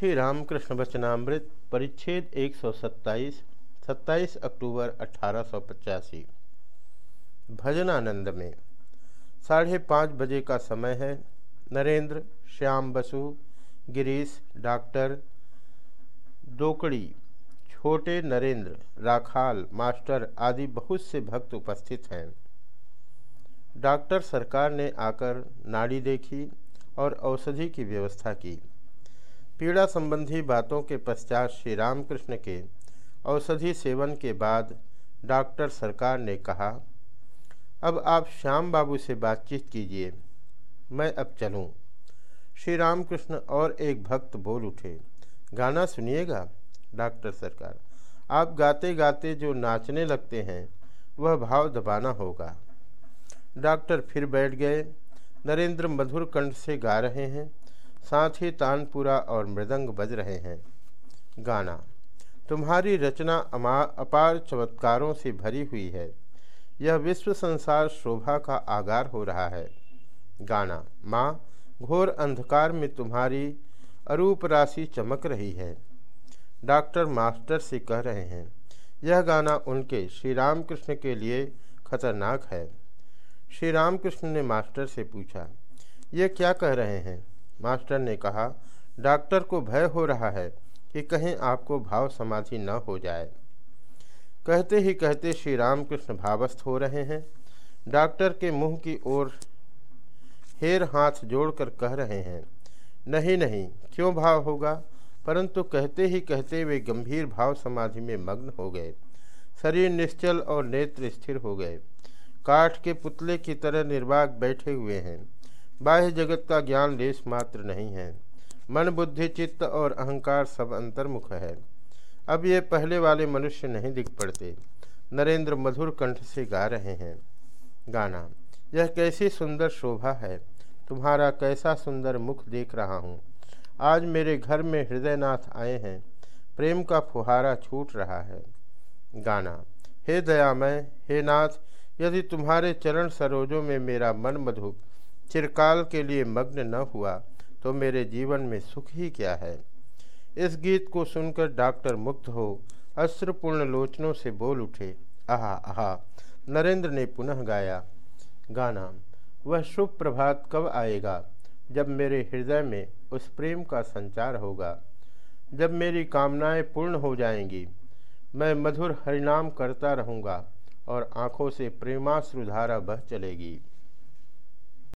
श्री रामकृष्ण वचनामृत, परिच्छेद 127 27 अक्टूबर अठारह सौ पचासी। भजनानंद में साढ़े पाँच बजे का समय है। नरेंद्र, श्याम बसु, गिरीश, डॉक्टर दोकड़ी, छोटे नरेंद्र, राखाल, मास्टर आदि बहुत से भक्त उपस्थित हैं। डॉक्टर सरकार ने आकर नाड़ी देखी और औषधि की व्यवस्था की। पीड़ा संबंधी बातों के पश्चात श्री रामकृष्ण के औषधि सेवन के बाद डॉक्टर सरकार ने कहा, अब आप श्याम बाबू से बातचीत कीजिए। मैं अब चलूँ। श्री रामकृष्ण और एक भक्त बोल उठे, गाना सुनिएगा, डॉक्टर सरकार? आप गाते गाते जो नाचने लगते हैं, वह भाव दबाना होगा। डॉक्टर फिर बैठ गए। नरेंद्र मधुर कंठ से गा रहे हैं। साथ ही तानपुरा और मृदंग बज रहे हैं। गाना। तुम्हारी रचना अपार चमत्कारों से भरी हुई है। यह विश्व संसार शोभा का आगार हो रहा है। गाना। माँ, घोर अंधकार में तुम्हारी अरूप राशि चमक रही है। डॉक्टर मास्टर से कह रहे हैं, यह गाना उनके श्री रामकृष्ण के लिए खतरनाक है। श्री रामकृष्ण ने मास्टर से पूछा, ये क्या कह रहे हैं? मास्टर ने कहा, डॉक्टर को भय हो रहा है कि कहीं आपको भाव समाधि न हो जाए। कहते ही कहते श्री रामकृष्ण भावस्थ हो रहे हैं। डॉक्टर के मुँह की ओर हेर हाथ जोड़कर कह रहे हैं, नहीं नहीं, क्यों भाव होगा? परंतु कहते ही कहते वे गंभीर भाव समाधि में मग्न हो गए। शरीर निश्चल और नेत्र स्थिर हो गए। काठ के पुतले की तरह निर्वाग बैठे हुए हैं। बाह्य जगत का ज्ञान लेश मात्र नहीं है। मन, बुद्धि, चित्त और अहंकार सब अंतर्मुख है। अब ये पहले वाले मनुष्य नहीं दिख पड़ते। नरेंद्र मधुर कंठ से गा रहे हैं। गाना, यह कैसी सुंदर शोभा है। तुम्हारा कैसा सुंदर मुख देख रहा हूँ। आज मेरे घर में हृदयनाथ आए हैं। प्रेम का फुहारा छूट रहा है। गाना, हे दयामय, हे नाथ, यदि तुम्हारे चरण सरोजों में मेरा मन मधु चिरकाल के लिए मग्न न हुआ तो मेरे जीवन में सुख ही क्या है? इस गीत को सुनकर डॉक्टर मुक्त हो अश्रुपूर्ण लोचनों से बोल उठे, आहा आहा, नरेंद्र ने पुनः गाया, गाना, वह शुभ प्रभात कब आएगा, जब मेरे हृदय में उस प्रेम का संचार होगा? जब मेरी कामनाएँ पूर्ण हो जाएँगी, मैं मधुर हरिनाम करता रहूँगा और आँखों से प्रेमाश्रुधारा बह चलेगी।